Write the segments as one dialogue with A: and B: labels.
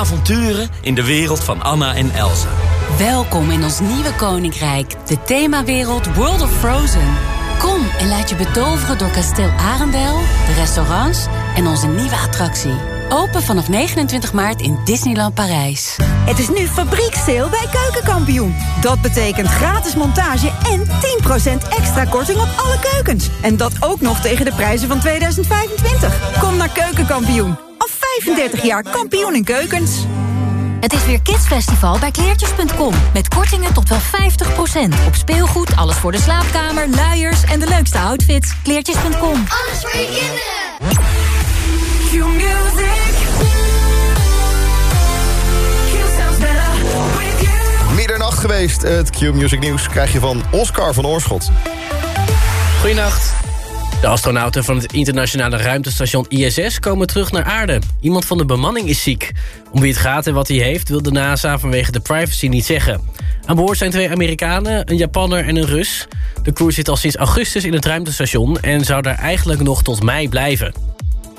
A: avonturen in de wereld van Anna en Elsa.
B: Welkom in ons nieuwe koninkrijk, de themawereld World of Frozen. Kom en laat je betoveren door kasteel Arendel, de restaurants en onze nieuwe attractie. Open vanaf 29 maart in Disneyland Parijs.
C: Het is nu fabrieksteel bij Keukenkampioen. Dat betekent gratis montage en 10% extra korting op alle keukens. En dat ook nog tegen de prijzen van 2025. Kom naar Keukenkampioen. Al 35 jaar kampioen in keukens.
D: Het is weer Kidsfestival bij kleertjes.com. Met kortingen tot wel 50%. Op speelgoed, alles voor de slaapkamer, luiers en de leukste outfits. Kleertjes.com.
E: Alles voor je kinderen.
F: Middernacht geweest. Het Q-Music Nieuws krijg je van Oscar van Oorschot.
G: Goedenacht. De astronauten van het internationale ruimtestation ISS komen terug naar aarde. Iemand van de bemanning is ziek. Om wie het gaat en wat hij heeft wil de NASA vanwege de privacy niet zeggen. Aan boord zijn twee Amerikanen, een Japanner en een Rus. De crew zit al sinds augustus in het ruimtestation... en zou daar eigenlijk nog tot mei blijven.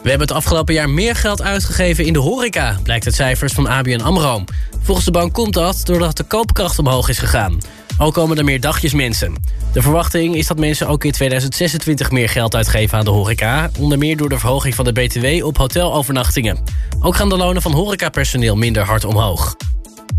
G: We hebben het afgelopen jaar meer geld uitgegeven in de horeca... blijkt uit cijfers van ABN AMRO. Volgens de bank komt dat doordat de koopkracht omhoog is gegaan. Ook komen er meer dagjes mensen. De verwachting is dat mensen ook in 2026 meer geld uitgeven aan de horeca... onder meer door de verhoging van de BTW op hotelovernachtingen. Ook gaan de lonen van horecapersoneel minder hard omhoog.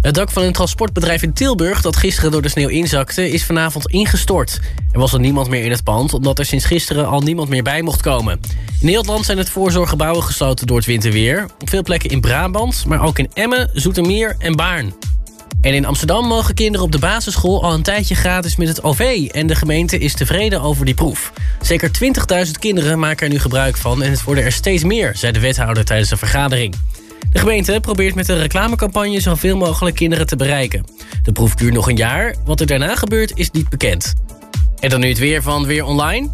G: Het dak van een transportbedrijf in Tilburg dat gisteren door de sneeuw inzakte... is vanavond ingestort. Er was er niemand meer in het pand... omdat er sinds gisteren al niemand meer bij mocht komen. In heel het land zijn het voorzorggebouwen gesloten door het winterweer. Op veel plekken in Brabant, maar ook in Emmen, Zoetermeer en Baarn. En in Amsterdam mogen kinderen op de basisschool al een tijdje gratis met het OV... en de gemeente is tevreden over die proef. Zeker 20.000 kinderen maken er nu gebruik van... en het worden er steeds meer, zei de wethouder tijdens een vergadering. De gemeente probeert met een reclamecampagne zoveel mogelijk kinderen te bereiken. De proef duurt nog een jaar. Wat er daarna gebeurt is niet bekend. En dan nu het weer van Weer Online.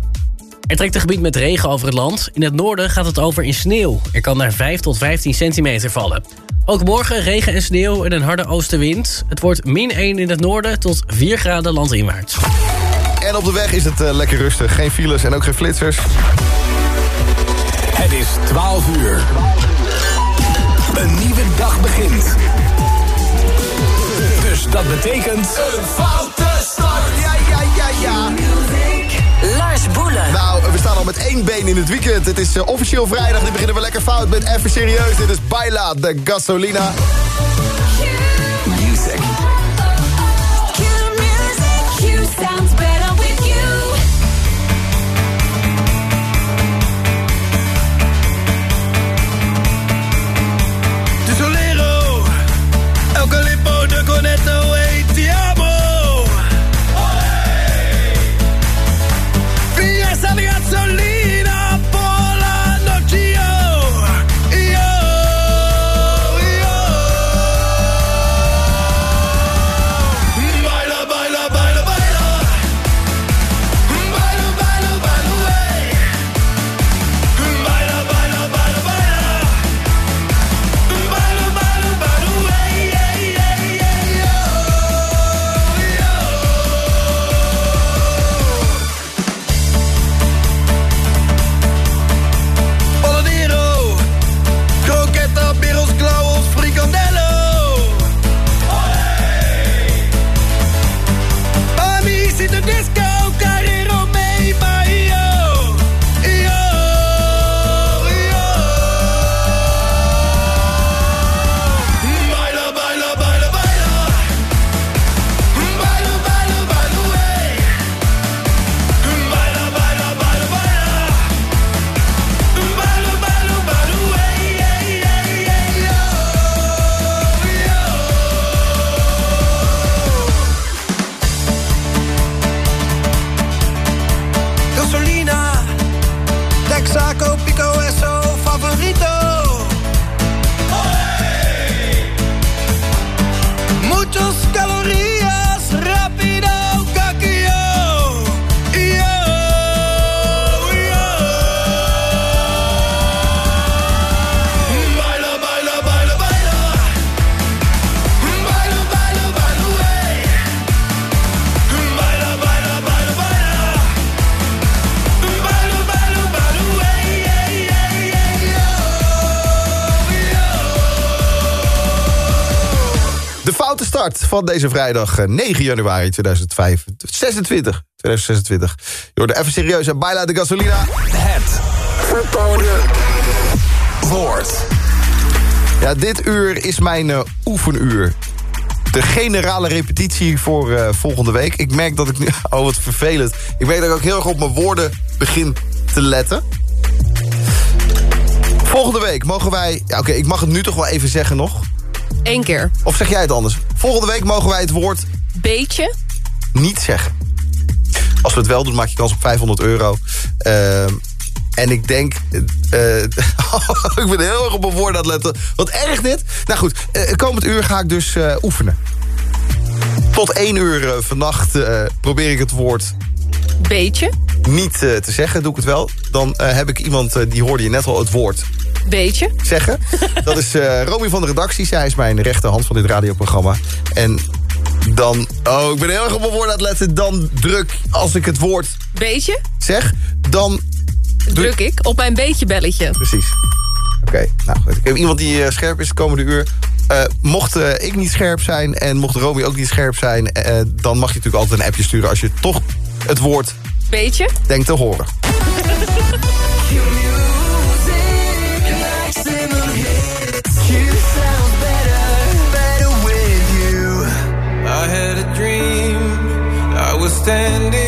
G: Er trekt een gebied met regen over het land. In het noorden gaat het over in sneeuw. Er kan naar 5 tot 15 centimeter vallen. Ook morgen regen en sneeuw en een harde oostenwind. Het wordt min 1 in het noorden tot 4 graden landinwaarts.
F: En op de weg is het uh, lekker rustig. Geen files en ook geen flitsers.
H: Het is 12 uur. Een nieuwe dag begint. Dus dat betekent...
E: Een foute start.
F: Ja, ja, ja, ja.
B: Lars Boelen.
F: Nou, we staan al met één been in het weekend. Het is uh, officieel vrijdag. Nu beginnen we lekker fout met even serieus. Dit is Baila de Gasolina.
I: De Conetto
F: van deze vrijdag eh, 9 januari 2005, 26, 2026. Je hoorde even serieus en Baila de Gasolina.
H: Het verboden woord.
F: Ja, dit uur is mijn eh, oefenuur. De generale repetitie voor eh, volgende week. Ik merk dat ik nu... Oh, wat vervelend. Ik merk dat ik ook heel erg op mijn woorden begin te letten. Volgende week mogen wij... Ja, Oké, ik mag het nu toch wel even zeggen nog.
J: Eén keer.
F: Of zeg jij het anders? Volgende week mogen wij het woord
J: Beetje.
F: niet zeggen. Als we het wel doen, maak je kans op 500 euro. Ehm, en ik denk... eh, ik ben heel erg op mijn woorden aan het letten. Wat erg dit. Nou goed, eh, komend uur ga ik dus eh, oefenen. Tot 1 uur vannacht probeer ik het woord
J: Beetje.
F: niet te zeggen. Doe ik het wel. Dan heb ik iemand, die hoorde je net al, het woord
J: Beetje.
F: zeggen. Dat is eh Romy van de redactie. Zij is mijn rechterhand van dit radioprogramma. En dan... Oh, ik ben heel erg op mijn woorden aan het letten. Dan druk, als ik het woord
J: Beetje.
F: zeg, dan...
J: Druk ik op mijn beetje belletje.
F: Precies. Oké, nou goed. Ik heb iemand die eh, scherp is de komende uur. Eh, mocht ik niet scherp zijn en mocht Romy ook niet scherp zijn... dan mag je natuurlijk altijd een appje sturen... als je toch het woord
J: Beetje.
F: denkt te horen.
I: Was standing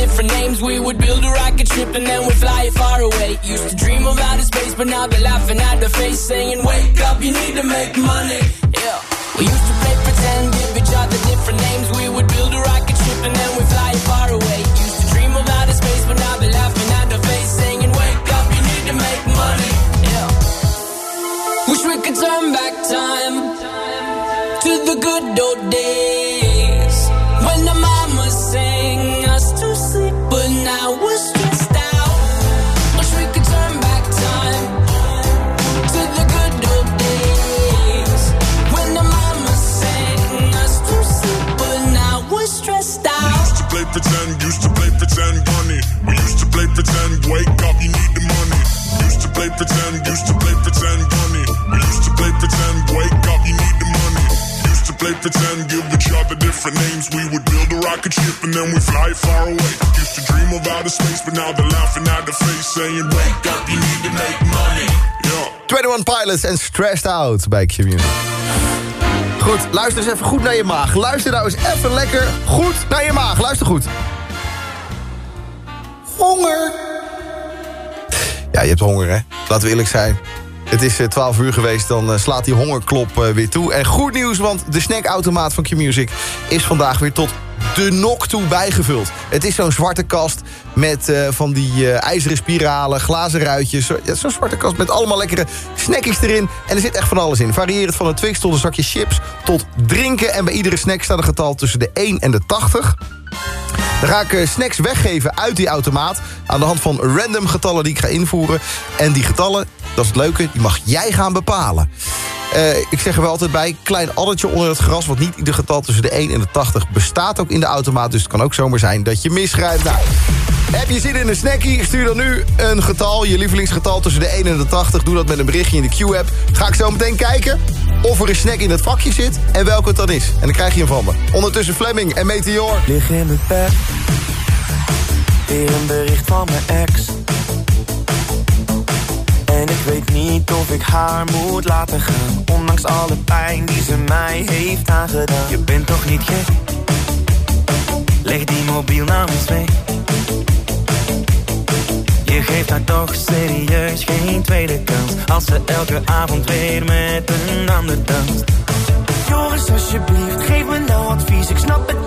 K: different names. We would build a rocket ship and then we'd fly it far away. Used to dream of outer space, but now they're laughing at the face, saying, Wake up, you need to make money. Yeah. We used to play pretend, wake up, you need the
L: money. Used to play pretend, used to play pretend, bunny. We used to play pretend, wake up, you need the money. Used to play pretend, give each other different names. We would build a rocket ship and then we fly far away. Used to dream of outer space, but now they're laughing at the face, saying, Wake up, you need to make money. Yeah.
F: 21 Pilots en Stressed Out bij Community. Goed, luister eens even goed naar je maag. Luister nou eens even lekker goed naar je maag. Luister goed. Honger. Ja, je hebt honger, hè? Laten we eerlijk zijn. Het is eh, 12 uur geweest, dan eh, slaat die hongerklop eh, weer toe. En goed nieuws, want de snackautomaat van Q-Music... is vandaag weer tot de nok toe bijgevuld. Het is zo'n zwarte kast met eh, van die eh, ijzeren spiralen, glazen ruitjes. Zo'n zwarte kast met allemaal lekkere snackies erin. En er zit echt van alles in. Varieert van een Twix tot een zakje chips tot drinken. En bij iedere snack staat een getal tussen de 1 en de 80. Dan ga ik eh, snacks weggeven uit die automaat... aan de hand van random getallen die ik ga invoeren. En die getallen, dat is het leuke, die mag jij gaan bepalen. Eh, ik zeg er wel altijd bij, klein addertje onder het gras... want niet ieder getal tussen de 1 en de 80 bestaat ook in de automaat... dus het kan ook zomaar zijn dat je misschrijft. Nou, heb je zin in een snackie? Stuur dan nu een getal, je lievelingsgetal tussen de 1 en de 80. Doe dat met een berichtje in de Q-app. Ga ik zo meteen kijken of er een snack in het vakje zit... en welke het dan is. En dan krijg je hem van me. Ondertussen Fleming en Meteor.
M: Lig in mijn bed. Weer een bericht van mijn ex. En ik weet niet of ik haar moet laten gaan. Ondanks alle pijn die ze mij heeft aangedaan. Je bent toch niet gek? Leg die mobiel namens mee. Je geeft haar toch serieus geen tweede kans. Als ze elke avond weer met een ander danst. Joris, alsjeblieft, geef me nou advies. Ik snap het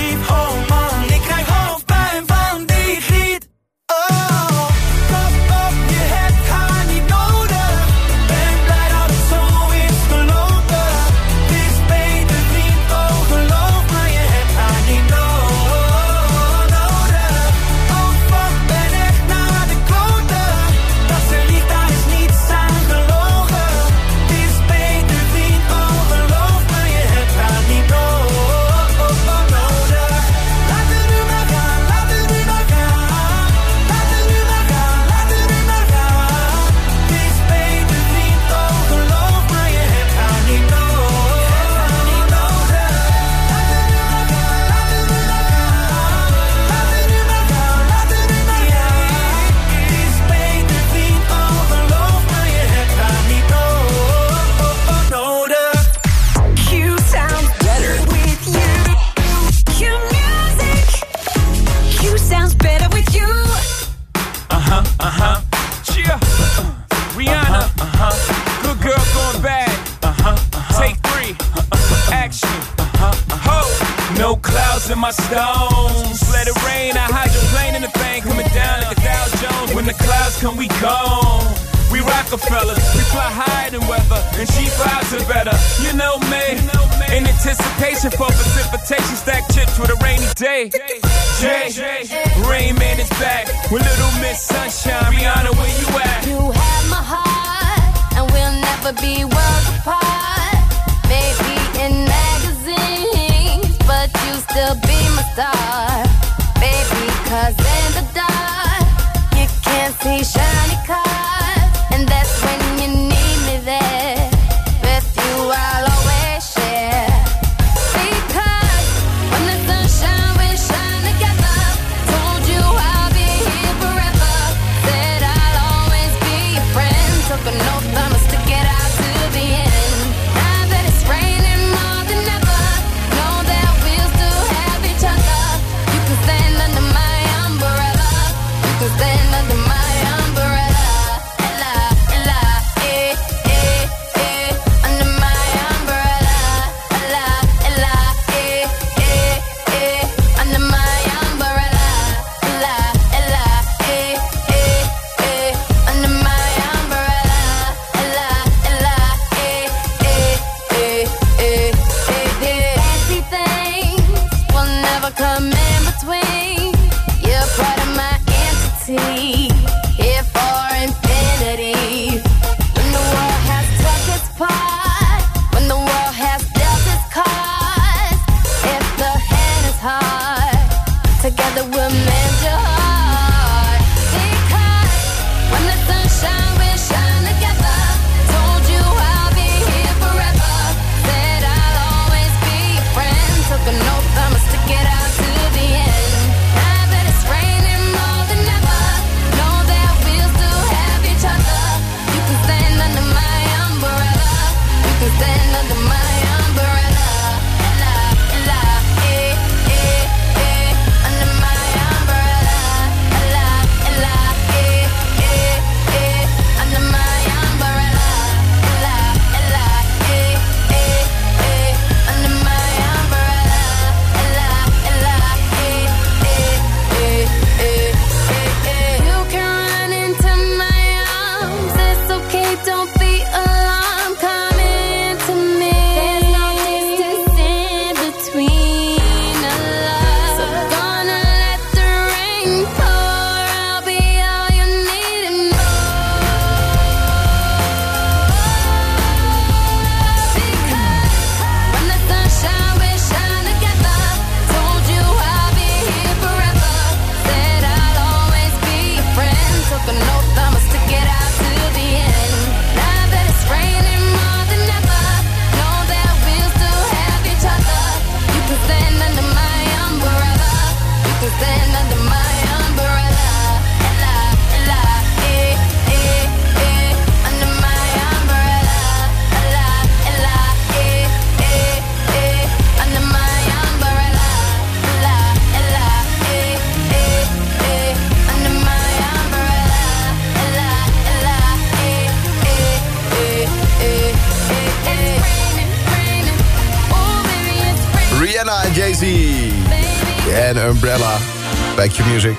F: Bij Q-Music.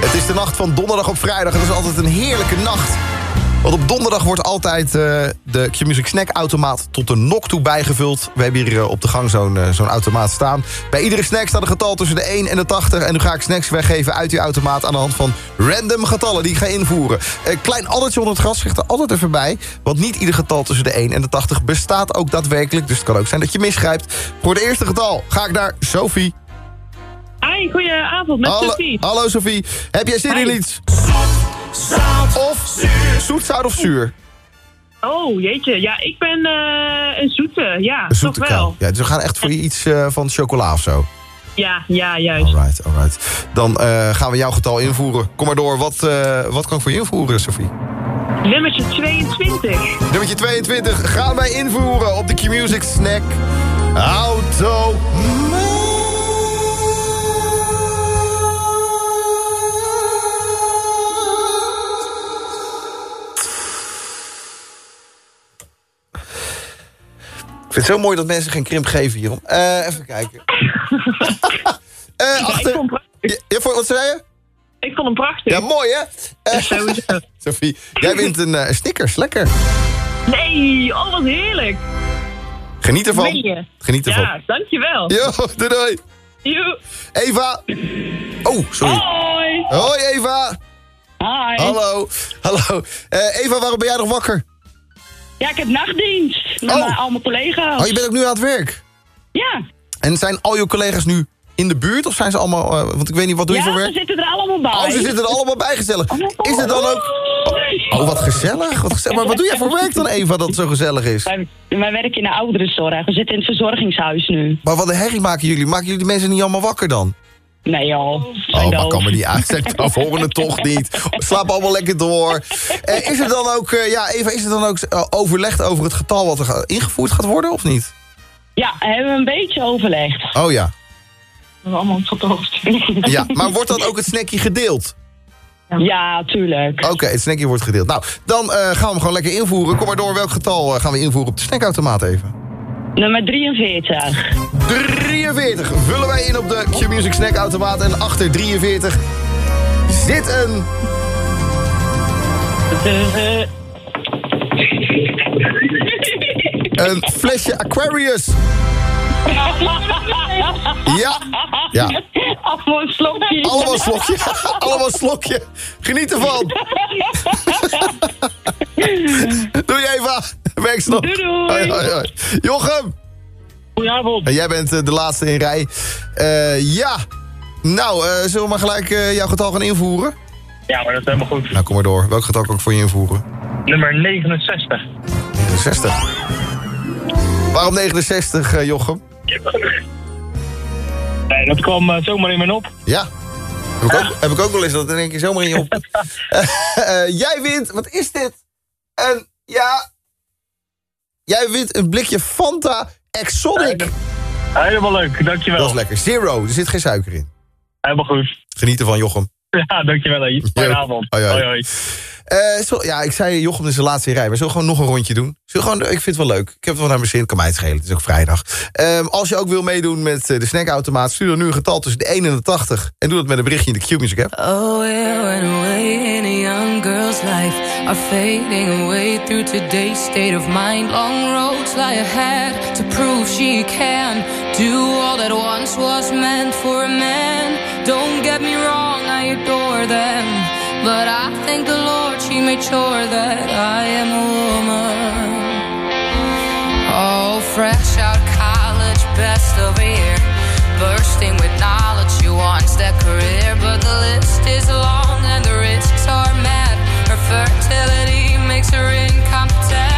F: Het is de nacht van donderdag op vrijdag. Het is altijd een heerlijke nacht. Want op donderdag wordt altijd eh, de Q-Music snackautomaat tot de nok toe bijgevuld. We hebben hier eh, op de gang zo'n eh, zo'n automaat staan. Bij iedere snack staat een getal tussen de 1 en de 80. En nu ga ik snacks weggeven uit die automaat aan de hand van random getallen die ik ga invoeren. Een klein addertje onder het gras zegt er altijd even bij. Want niet ieder getal tussen de 1 en de 80 bestaat ook daadwerkelijk. Dus het kan ook zijn dat je misgrijpt. Voor het eerste getal ga ik naar Sophie.
N: Hi, goedenavond met
F: Hallo,
N: Sophie.
F: hallo Sophie. Heb jij zin in iets? Of zoet, zout of zuur?
N: Oh, jeetje. Ja, ik ben eh, een zoete. Ja,
F: Een zoete
N: toch wel.
F: Ja, dus we gaan echt voor je iets eh, van chocola of zo.
N: Ja, ja, juist.
F: Alright, alright. Dan eh, gaan we jouw getal invoeren. Kom maar door. Wat, eh, wat kan ik voor je invoeren, Sophie?
N: Nummertje 22.
F: Nummertje 22 gaan wij invoeren op de Q-Music Snack Auto. Ik vind het zo mooi dat mensen geen krimp geven hierom. Eh, even kijken. Eh achter... Ja, ja, voor, wat zei je?
N: Ik vond hem prachtig.
F: Ja, mooi hè?
N: Sowieso.
F: Sophie, jij wint een eh, Snickers. Lekker.
N: Nee, oh wat heerlijk.
F: Geniet ervan. Geniet ervan.
N: Ja, dankjewel.
F: Yo, doei doei. Eva. Oh, sorry.
N: Hoi.
F: Hoi Eva.
N: Hi.
F: Hallo. Hallo. Eva, waarom ben jij nog wakker?
N: Ja, ik heb nachtdienst met
F: Oh.
N: al mijn collega's.
F: Oh, je bent ook nu aan het werk.
N: Ja.
F: En zijn al je collega's nu in de buurt? Of zijn ze allemaal... eh, want ik weet niet, wat doe je
N: ja,
F: voor
N: ze
F: werk?
N: zitten er allemaal bij.
F: Oh, ze zitten er allemaal bij gezellig. Is het dan ook... Oh, wat gezellig. Wat gezellig. Maar wat doe jij voor werk dan, Eva, dat het zo gezellig is?
N: Wij, wij werken in de ouderenzorg. We zitten in het verzorgingshuis nu.
F: Maar wat een herrie maken jullie? Maken jullie mensen niet allemaal wakker dan?
N: Nee joh.
F: Oh, maar kan me niet uit. Of horen het toch niet. Slaap allemaal lekker door. Eh, is er dan ook, eh, ja, Eva, is er dan ook eh, overlegd over het getal wat er ingevoerd gaat worden, of niet?
N: Ja, hebben we een beetje overlegd.
F: Oh ja.
N: We hebben allemaal tot hoofd.
F: Ja, maar wordt dan ook het snackje gedeeld?
N: Ja, tuurlijk.
F: Oké, het snackje wordt gedeeld. Nou, dan gaan we hem gewoon lekker invoeren. Kom maar door, welk getal gaan we invoeren op de snackautomaat even?
N: Nummer 43.
F: 43 vullen wij in op de Q-Music snackautomaat. En achter 43 zit een...
N: De,
F: Een flesje Aquarius. Ja. Ja.
N: Allemaal een slokje.
F: Allemaal een slokje. Allemaal een slokje. Geniet ervan. Doei Eva. Werk nog.
N: Doei, doei.
F: Hoi, hoi, hoi. Jochem.
N: Goedenavond.
F: En jij bent eh, de laatste in rij. Eh, ja. Nou, eh, zullen we maar gelijk eh, jouw getal gaan invoeren?
O: Ja, maar dat is helemaal goed.
F: Nou, kom maar door. Welk getal kan ik voor je invoeren?
O: Nummer 69.
F: 69. Waarom 69, eh, Jochem?
O: Nee, dat kwam zomaar in mijn op.
F: Ja. Heb ik, ook, heb ik ook wel eens dat in één keer zomaar in je op. Jij wint, wat is dit? Een, ja... Jij wint een blikje Fanta Exotic.
O: Helemaal leuk, dankjewel.
F: Dat is lekker. Zero, er zit geen suiker in.
O: Helemaal goed.
F: Geniet ervan, Jochem.
O: Ja, dankjewel. Fijne avond.
F: Hoi, hoi.
O: hoi. hoi.
F: Eh, zo, ja, ik zei Jochem is de laatste rij. Maar zullen we gewoon nog een rondje doen? Zullen we gewoon, ik vind het wel leuk. Ik heb het wel naar mijn zin. Kan mij het schelen. Het is ook vrijdag. Ehm, als je ook wil meedoen met eh, de snackautomaat... stuur dan nu een getal tussen de 1 en de 80. En doe dat met een berichtje in de Q-Music app.
E: Oh, away in a young girl's life are fading away through today's state of mind. Long roads lie ahead to prove she can do all that once was meant for a man. Don't get me wrong, I adore them, but I thank the Lord she made sure that I am a woman. Oh, fresh out college, best of a year. Bursting with knowledge, she wants that career. But the list is long and the risks are mad. Her fertility makes her incompetent.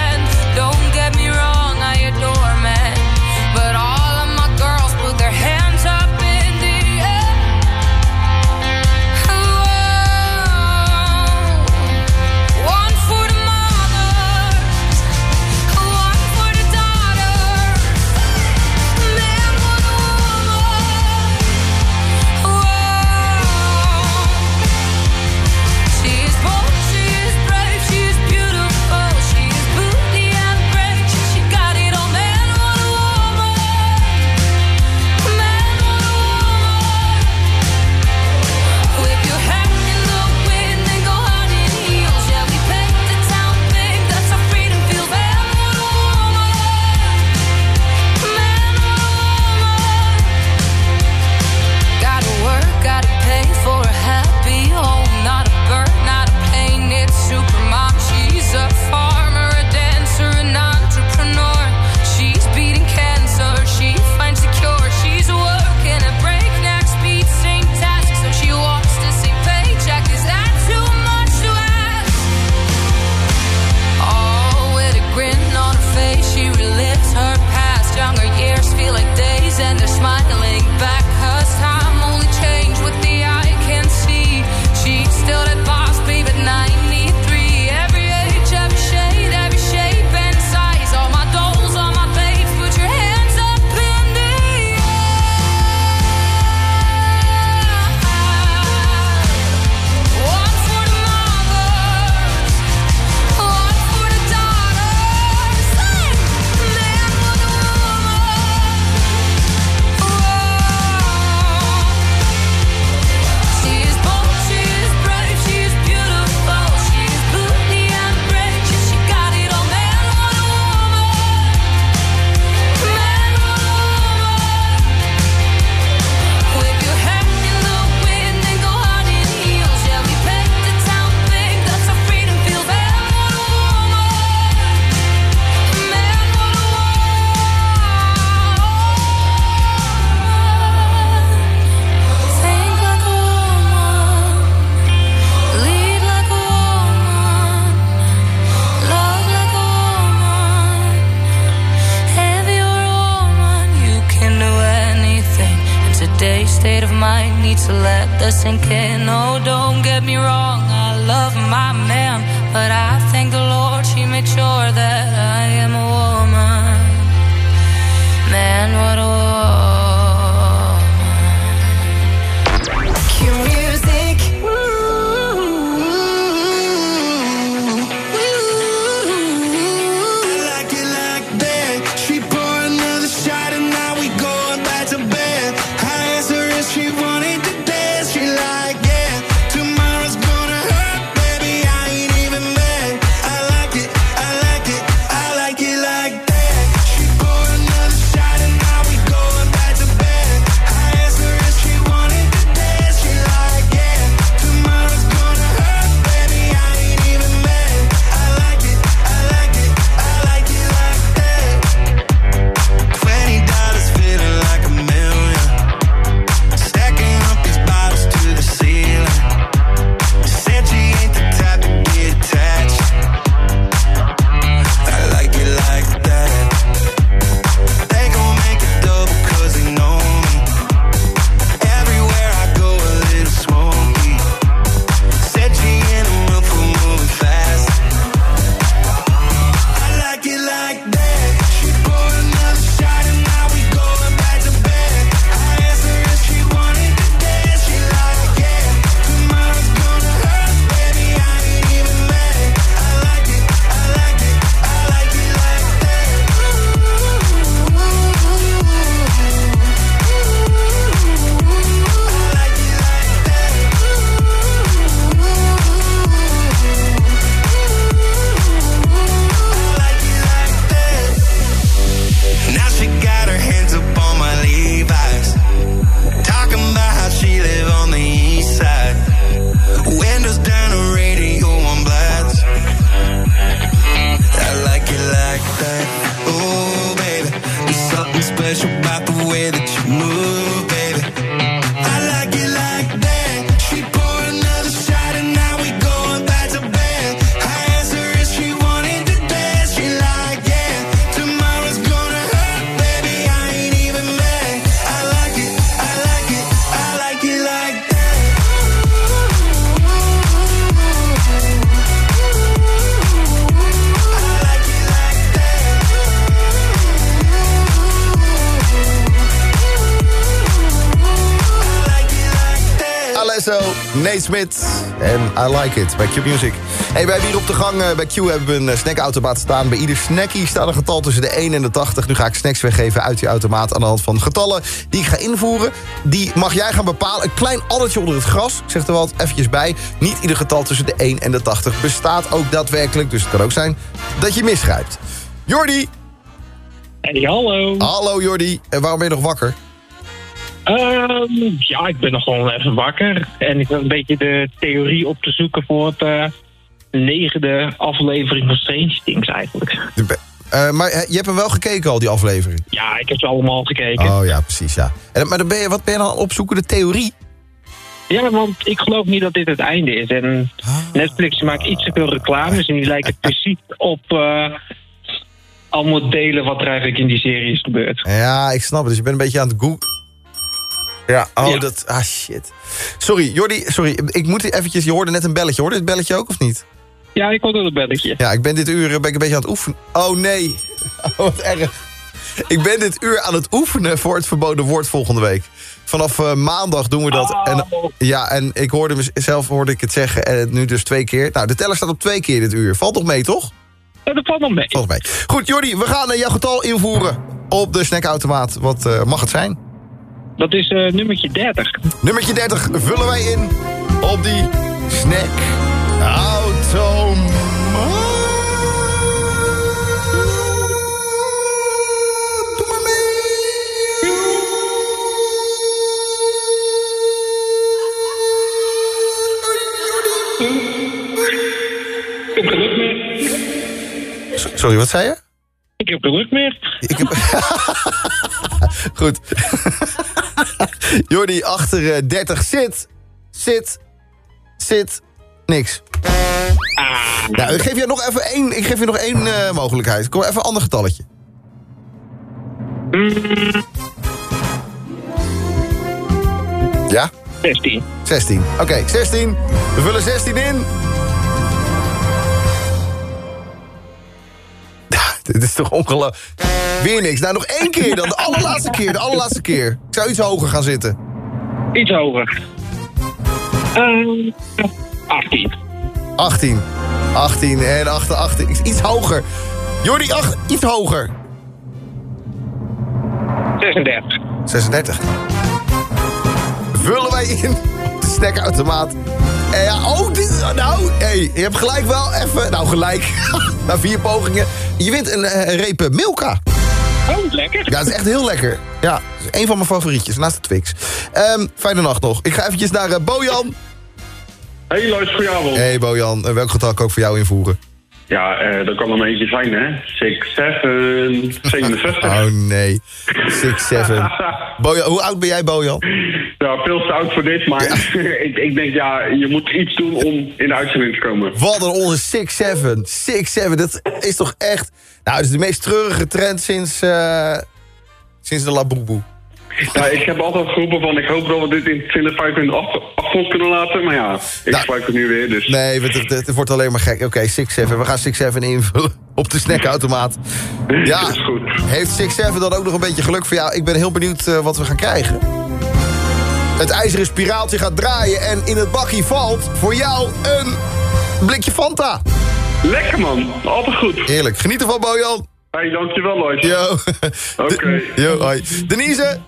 E: State need to let this sink in. Oh, don't get me wrong, I love my man, but I thank the Lord she made sure that I am a woman. Man, what a
F: Smith en I Like It bij Q Music. Hey, wij hebben hier op de gang eh, bij Q hebben we een eh, snackautomaat staan. Bij ieder snackie staat een getal tussen de 1 en de 80. Nu ga ik snacks weggeven uit die automaat aan de hand van getallen die ik ga invoeren. Die mag jij gaan bepalen. Een klein addertje onder het gras. Ik zeg er wat eventjes bij. Niet ieder getal tussen de 1 en de 80 bestaat ook daadwerkelijk. Dus het kan ook zijn dat je misgrijpt. Jordi!
O: Hey, hallo.
F: Hallo Jordi. En waarom ben je nog wakker?
O: Ehm, ja, ik ben nog gewoon even wakker. En ik ben een beetje de theorie op te zoeken voor het eh, negende aflevering van Strange Things eigenlijk.
F: Eh, maar eh, je hebt hem wel gekeken al, die aflevering?
O: Ja, ik heb ze allemaal gekeken.
F: Oh ja, precies, ja. En, maar dan ben je, wat ben je dan opzoeken? De theorie?
O: Ja, want ik geloof niet dat dit het einde is. En
F: Ah.
O: Netflix maakt iets te veel reclames en die lijken precies op eh, allemaal delen wat er eigenlijk in die serie is gebeurd.
F: Ja, ik snap het. Dus je bent een beetje aan het googlen. Ja, oh,
O: Ja.
F: dat... Ah, shit. Sorry, Jordi, sorry. Ik moet eventjes... Je hoorde net een belletje. Hoorde het belletje ook, of niet?
O: Ja, ik hoorde het belletje.
F: Ja, ik ben dit uur eh, ben ik een beetje aan het oefenen. Oh, nee. Oh, wat erg. Ik ben dit uur aan het oefenen voor het verboden woord volgende week. Vanaf eh, maandag doen we dat. En, ja, en ik hoorde mezelf hoorde ik het zeggen. En nu dus twee keer. Nou, de teller staat op twee keer dit uur. Valt toch mee, toch?
O: Ja, dat valt nog mee.
F: Valt mee. Goed, Jordi, we gaan eh, jouw getal invoeren op de snackautomaat. Wat mag het zijn?
O: Dat is eh, nummertje 30.
F: Nummertje 30 vullen wij in op die
O: geluk meer.
F: Sorry, wat zei je?
O: Ik heb geluk meer.
F: Ik heb... Goed. Jordi, achter eh, 30 zit. Zit. Zit. Niks. Nou, ik geef je nog even één, ik geef je nog één eh, mogelijkheid. Kom even een ander getalletje. Ja?
O: 16.
F: 16. Oké, 16. We vullen 16 in. Dit is toch ongelooflijk. Weer niks. Nou, nog één keer dan. De allerlaatste keer. De allerlaatste keer. Ik zou iets hoger gaan zitten.
O: Iets hoger. Ehm 18.
F: 18. 18 en 8, 18. Iets hoger. Jordi, ach, iets hoger.
O: 36.
F: 36. Vullen wij in de snackautomaat. En ja, oh, dit, nou, hey, je hebt gelijk wel even, nou gelijk, na vier pogingen. Je wint een, eh, een reep Milka.
O: Oh, lekker.
F: Ja, dat is echt heel lekker. Ja, dat is een van mijn favorietjes, naast de Twix. Ehm, fijne nacht nog. Ik ga eventjes naar eh, Bojan.
P: Hey Lois, goedenavond.
F: Hey Bojan, Eh, welk getal kan ik ook voor jou invoeren?
P: Ja, eh, dat kan er maar eentje zijn, hè? 6, 7, 67.
F: Oh nee, 6, 7. Bojan, hoe oud ben jij Bojan?
P: Ja, veel te oud voor dit, maar ik, ik denk, ja, je moet iets doen om in de uitzending te komen.
F: Wat een onze 6, 7. 6, 7, dat is toch echt... Nou, het is de meest treurige trend sinds, eh, sinds de Laboeboe.
P: Ja, ik heb altijd geroepen van, ik hoop dat we dit in 2025 af, af ons kunnen laten, maar ja, ik gebruik het nu weer, dus...
F: Nee, het, het, het wordt alleen maar gek. Oké, 6, 7. We gaan 6, 7 invullen op de snackautomaat. Ja,
P: is goed.
F: heeft 6, 7 dan ook nog een beetje geluk voor jou? Ik ben heel benieuwd eh, wat we gaan krijgen. Het ijzeren spiraaltje gaat draaien en in het bakkie valt voor jou een blikje Fanta.
P: Lekker man, altijd goed.
F: Heerlijk. Geniet ervan, Bojan.
P: Hey, dankjewel Lois.
F: Yo.
P: Oké.
F: Yo, hoi. Denise.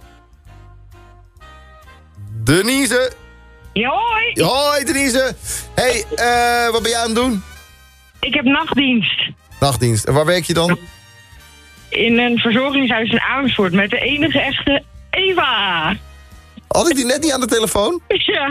F: Denise.
N: Ja, hoi.
F: Hoi, Denise. Hey, eh, wat ben jij aan het doen?
N: Ik heb nachtdienst
F: Nachtdienst. En waar werk je dan?
N: in een verzorgingshuis in Amersfoort met de enige echte Eva.
F: Had ik die net niet aan de telefoon?
N: Ja.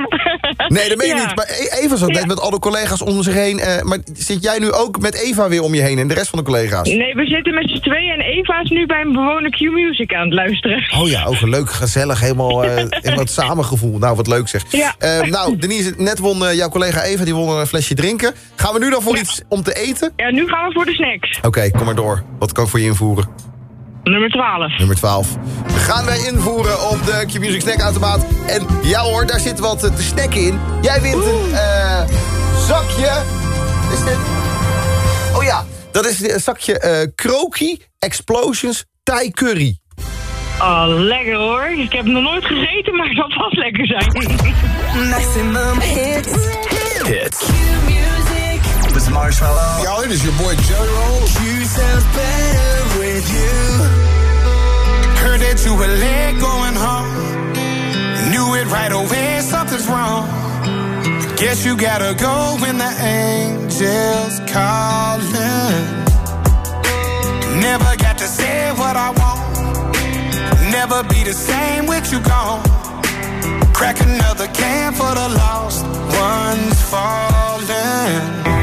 F: Nee, dat meen je
N: Ja.
F: niet. Maar E- Eva zat net met alle collega's om zich heen. eh, maar zit jij nu ook met Eva weer om je heen en de rest van de collega's?
N: Nee, we zitten met z'n tweeën en Eva is nu bij een bewoner Q-Music aan het luisteren.
F: Oh ja, ook een leuk, gezellig, helemaal, eh, helemaal het samengevoel. Nou, wat leuk zeg.
N: Ja.
F: Eh, nou, Denise, net won jouw collega Eva, die won een flesje drinken. Gaan we nu dan voor iets om te eten?
N: Ja, nu gaan we voor de snacks.
F: Oké, kom maar door. Wat kan ik voor je invoeren?
N: Nummer 12.
F: Nummer 12. Gaan wij invoeren op de Q-Music snackautomaat. En ja hoor, daar zit wat eh, te snacken in. Jij wint een eh, zakje. Is dit? Oh ja, dat is een zakje eh Kroki Explosions Thai Curry.
N: Oh, lekker hoor. Ik heb nog nooit gegeten, maar het zal vast lekker zijn.
Q: Maximum hits.
H: Hits.
Q: This is Marshmallow.
H: Y'all, it is your boy Joe Roll.
Q: You sound better with you.
R: Heard that you were late going home. Knew it right away, something's wrong. Guess you gotta go when the angels calling. Never got to say what I want. Never be the same with you gone. Crack another can for the lost ones falling.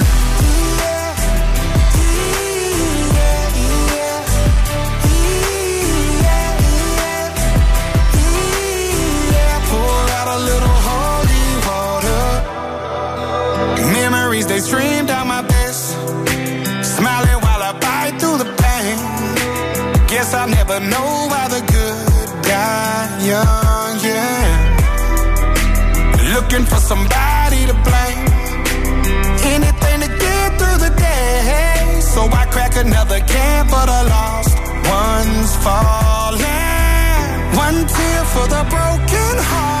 R: Know why the good die young, yeah. Looking for somebody to blame. Anything to get through the day. So I crack another can for the lost ones falling. One tear for the broken hearted.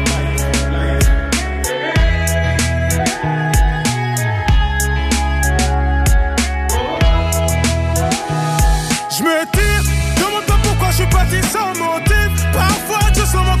S: Parti sans motif. Parfois je sens mon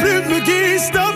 S: plus, me guide. Stop,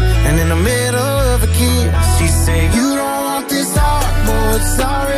F: sorry.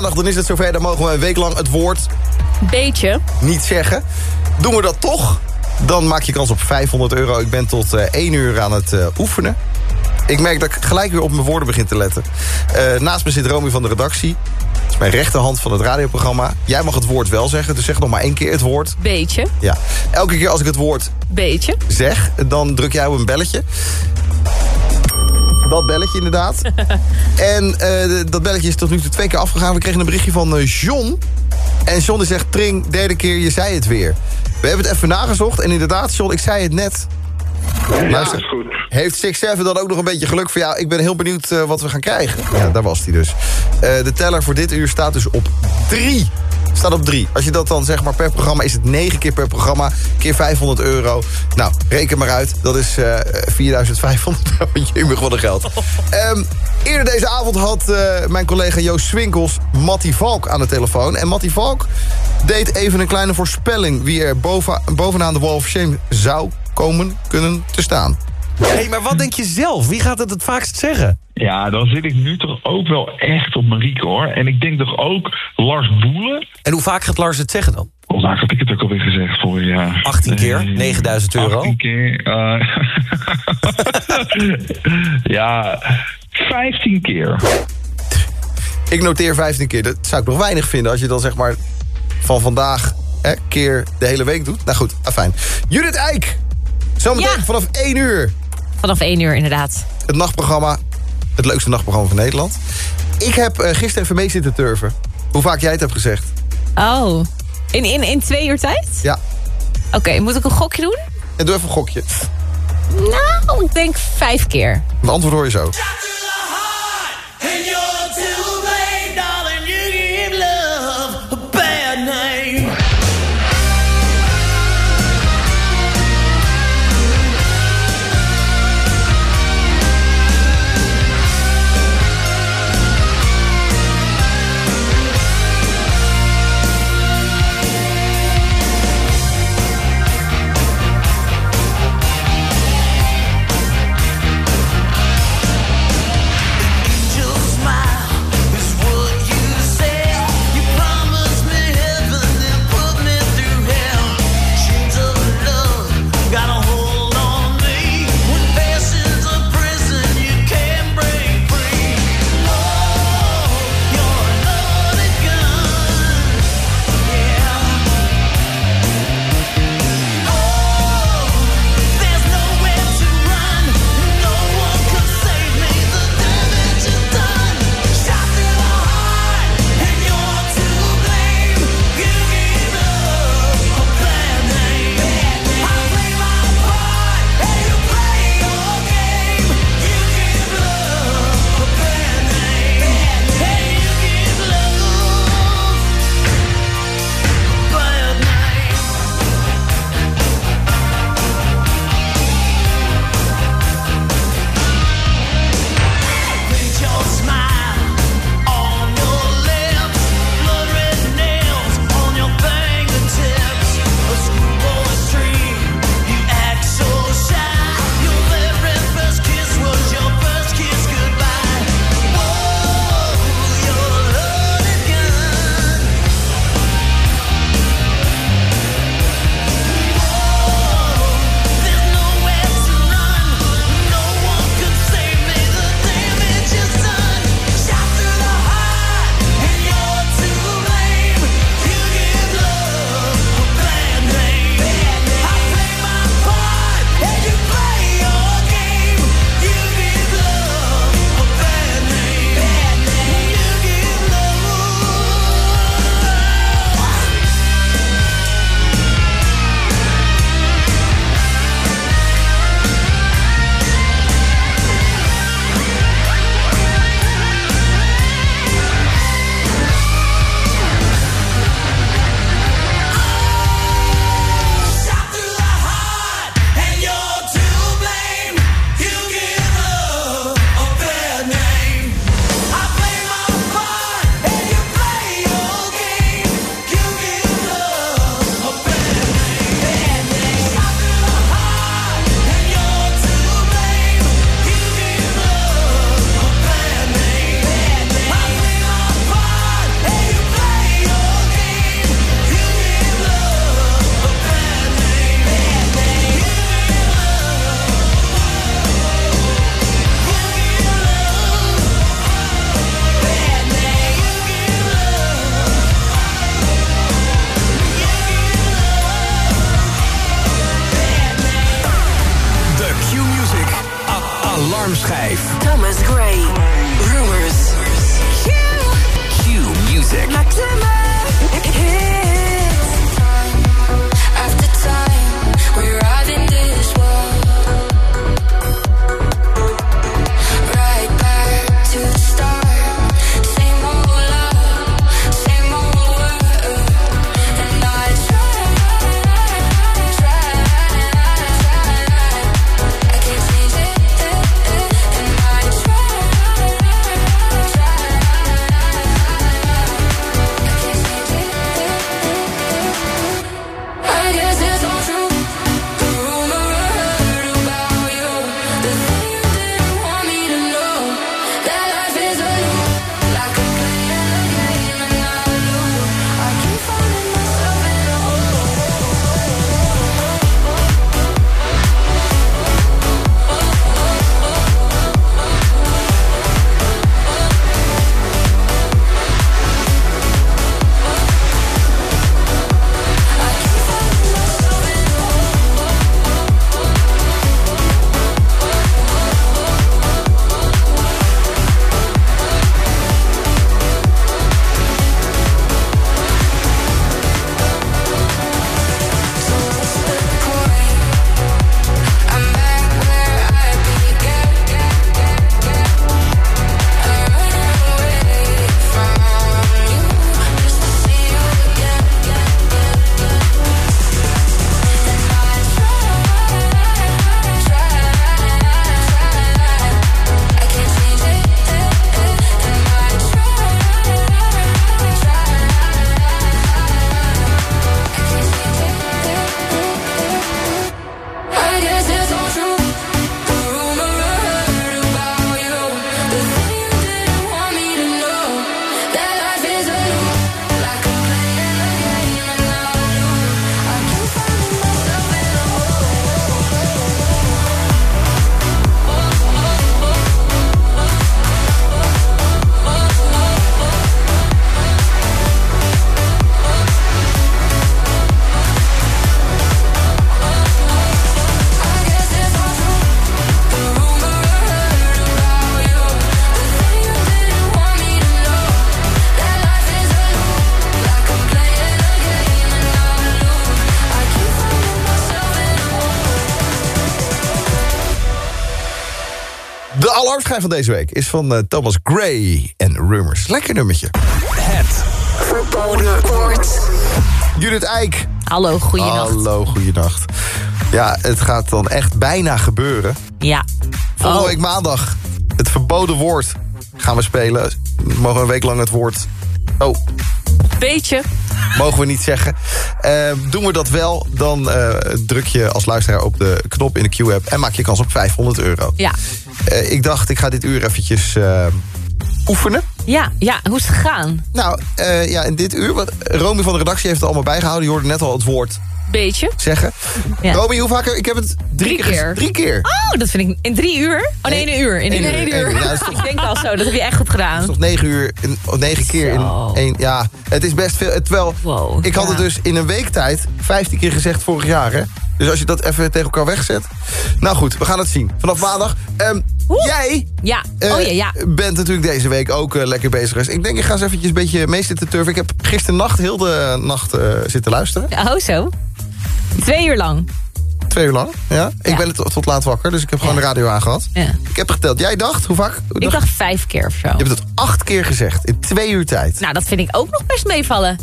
F: Maandag, dan is het zover. Dan mogen we een week lang het woord
J: Beetje.
F: niet zeggen. Doen we dat toch? Dan maak je kans op 500 euro. Ik ben tot eh 1 uur aan het eh, oefenen. Ik merk dat ik gelijk weer op mijn woorden begin te letten. Eh, naast me zit Romy van de redactie. Dat is mijn rechterhand van het radioprogramma. Jij mag het woord wel zeggen, dus zeg nog maar één keer het woord.
J: Beetje.
F: Ja. Elke keer als ik het woord
J: Beetje.
F: zeg, dan druk jij op een belletje. Dat belletje inderdaad. en eh, dat belletje is tot nu toe twee keer afgegaan. We kregen een berichtje van eh, John. En John die zegt, Tring, derde keer, je zei het weer. We hebben het even nagezocht. En inderdaad, John, ik zei het net.
P: Ja, is goed.
F: Heeft Six Seven dan ook nog een beetje geluk voor jou? Ik ben heel benieuwd eh, wat we gaan krijgen. Ja, daar was hij dus. Eh, de teller voor dit uur staat dus op drie. Staat op drie. Als je dat dan zeg maar per programma... is het negen keer per programma. Keer 500 euro. Nou, reken maar uit. Dat is eh 4500 euro. Jumig wat een geld. Ehm, eerder deze avond had eh, mijn collega Joost Swinkels... Matty Valk aan de telefoon. En Matty Valk deed even een kleine voorspelling... wie er boven, bovenaan de Wall of Shame zou komen kunnen te staan.
T: Hé, maar wat denk je zelf? Wie gaat het het vaakst zeggen?
U: Ja, dan zit ik nu toch ook wel echt op Marieke hoor. En ik denk toch ook Lars Boelen.
T: En hoe vaak gaat Lars het zeggen dan?
U: Hoe vaak heb ik het ook alweer gezegd vorig jaar?
T: 18 keer, 9000 euro.
U: 18 keer. eh, ja, 15 keer.
F: Ik noteer 15 keer. Dat zou ik nog weinig vinden als je dan zeg maar van vandaag hè, keer de hele week doet. Nou goed, afijn. Judith Eijk. Zometeen
V: Ja.
F: vanaf 1 uur.
V: Vanaf 1 uur inderdaad.
F: Het nachtprogramma. Het leukste nachtprogramma van Nederland. Ik heb eh, gisteren even mee zitten turven. Hoe vaak jij het hebt gezegd.
V: Oh, in, in, in twee uur tijd?
F: Ja.
V: Oké, moet ik een gokje doen?
F: En doe even een gokje.
V: Nou, ik denk vijf keer.
F: Het antwoord hoor je zo. De alarmschijf van deze week is van eh, Thomas Gray en Rumors. Lekker nummertje.
H: Het
R: verboden woord.
F: Judith Eijk.
V: Hallo, goeienacht.
F: Hallo, goeienacht. Ja, het gaat dan echt bijna gebeuren.
V: Ja.
F: Volgende
V: Oh.
F: week maandag. Het verboden woord gaan we spelen. We mogen een week lang het woord... Oh,
J: Beetje.
F: mogen we niet zeggen. Eh, doen we dat wel, dan eh, druk je als luisteraar op de knop in de Q-app... en maak je kans op 500 euro.
V: Ja.
F: Eh, ik dacht, ik ga dit uur eventjes eh, oefenen.
V: Ja, ja, hoe is het gegaan?
F: Nou, eh, ja, in dit uur... Wat, Romy van de redactie heeft het allemaal bijgehouden. Je hoorde net al het woord
J: Beetje.
F: zeggen.
V: Ja.
F: Romy, hoe vaker? Ik heb het drie,
J: Drie keer.
F: Drie keer.
V: Oh, dat vind ik in drie uur? Oh nee, in een uur. In een, uur.
F: uur. Ja, is toch-
V: ik denk al zo, dat heb je echt goed gedaan.
F: toch negen uur, in, oh, negen keer in één... Ja, het is best veel. Het, terwijl,
V: Wow,
F: ik had
V: ja.
F: het dus in een week tijd 15 keer gezegd vorig jaar, hè? Dus als je dat even tegen elkaar wegzet... Nou goed, we gaan het zien. Vanaf maandag. Jij
V: Ja,
F: eh,
V: oh ja, ja.
F: bent natuurlijk deze week ook eh, lekker bezig. geweest. Ik denk, ik ga eens eventjes een beetje mee zitten turven. Ik heb gisternacht heel de nacht eh, zitten luisteren.
V: Oh zo. Twee uur lang.
F: Twee uur lang. Ja. Ik
V: Ja.
F: ben tot, tot laat wakker, dus ik heb gewoon de radio aangehad.
V: Ja.
F: Ik heb geteld. Jij dacht, hoe vaak? Hoe
V: Ik dacht vijf keer of zo.
F: Je hebt het acht keer gezegd in twee uur tijd.
V: Nou, dat vind ik ook nog best meevallen.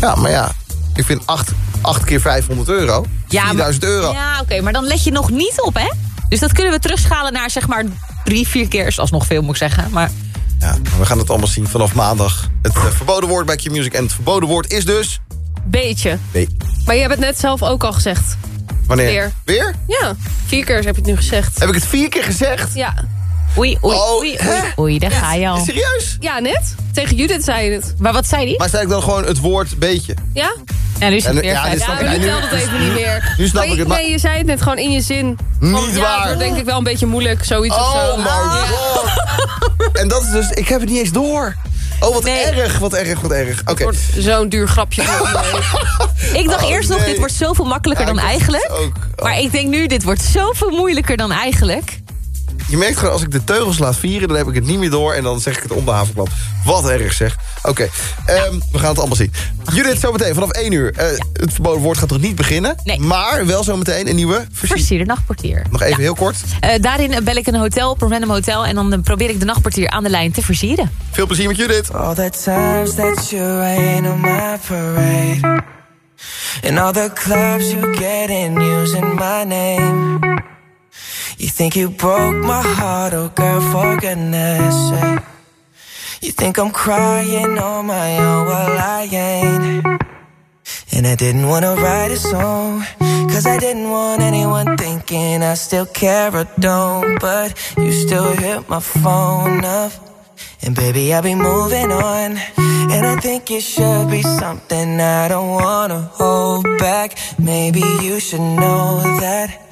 F: Ja, maar ja, ik vind acht, acht keer 500 euro.
V: Ja,
F: 4000
V: maar-
F: euro.
V: Ja, oké, maar dan let je nog niet op, hè? Dus dat kunnen we terugschalen naar zeg maar drie, vier keer. Is alsnog veel, moet ik zeggen. Maar
F: Ja, we gaan het allemaal zien vanaf maandag. Het eh, verboden woord bij Q-Music. En het verboden woord is dus...
J: Beetje.
F: Nee.
J: Maar je hebt het net zelf ook al gezegd.
F: Wanneer?
J: Weer.
F: Weer?
J: Ja, vier keer heb je het nu gezegd.
F: Heb ik het vier keer gezegd?
J: Ja.
V: Oei, oei,
F: Oh,
V: oei, oei, oei, daar ga je al.
F: Serieus?
J: Ja, net. Tegen Judith zei je het.
V: Maar wat zei die?
F: Maar zei ik dan gewoon het woord beetje?
J: Ja?
V: Ja, nu is het
F: En,
V: weer
F: ja,
V: vijf.
F: dit snap
J: Ja,
F: ik.
J: maar
F: Ja,
J: nu telt het even niet meer.
F: Nu snap
J: Maar
F: ik het,
J: je-
F: maar-
J: Nee, je zei het net gewoon in je zin.
F: Niet
J: Van, ja,
F: waar.
J: Wordt denk ik wel een beetje moeilijk, zoiets of
F: Oh
J: zo.
F: my god. En dat is dus... Ik heb het niet eens door. Oh, wat
V: Nee.
F: erg, wat erg, wat erg. Oké.
J: Zo'n duur grapje.
V: Ik dacht
F: Oh,
V: eerst nog, dit wordt zoveel makkelijker
F: Ja,
V: dan eigenlijk.
F: Oh.
V: Maar ik denk nu, dit wordt zoveel moeilijker dan eigenlijk.
F: Je merkt gewoon, als ik de teugels laat vieren... dan heb ik het niet meer door en dan zeg ik het om de havenklap. Wat erg zeg. Oké, ehm, we gaan het allemaal zien. Judith, zometeen vanaf 1 uur. Eh, het verboden woord gaat nog niet beginnen.
V: Nee.
F: Maar wel zometeen een nieuwe versie.
V: Versierde nachtportier.
F: Nog even heel kort.
V: Eh, daarin bel ik een hotel, op een random hotel... en dan eh, probeer ik de nachtportier aan de lijn te versieren.
F: Veel plezier met Judith.
M: All the times that you rain on my parade. And all the clubs you get in using my name. You think you broke my heart, oh girl, for goodness sake. You think I'm crying on my own, well I ain't. And I didn't wanna write a song, cause I didn't want anyone thinking I still care or don't. But you still hit my phone up. And baby, I'll be moving on. And I think it should be something I don't wanna hold back. Maybe you should know that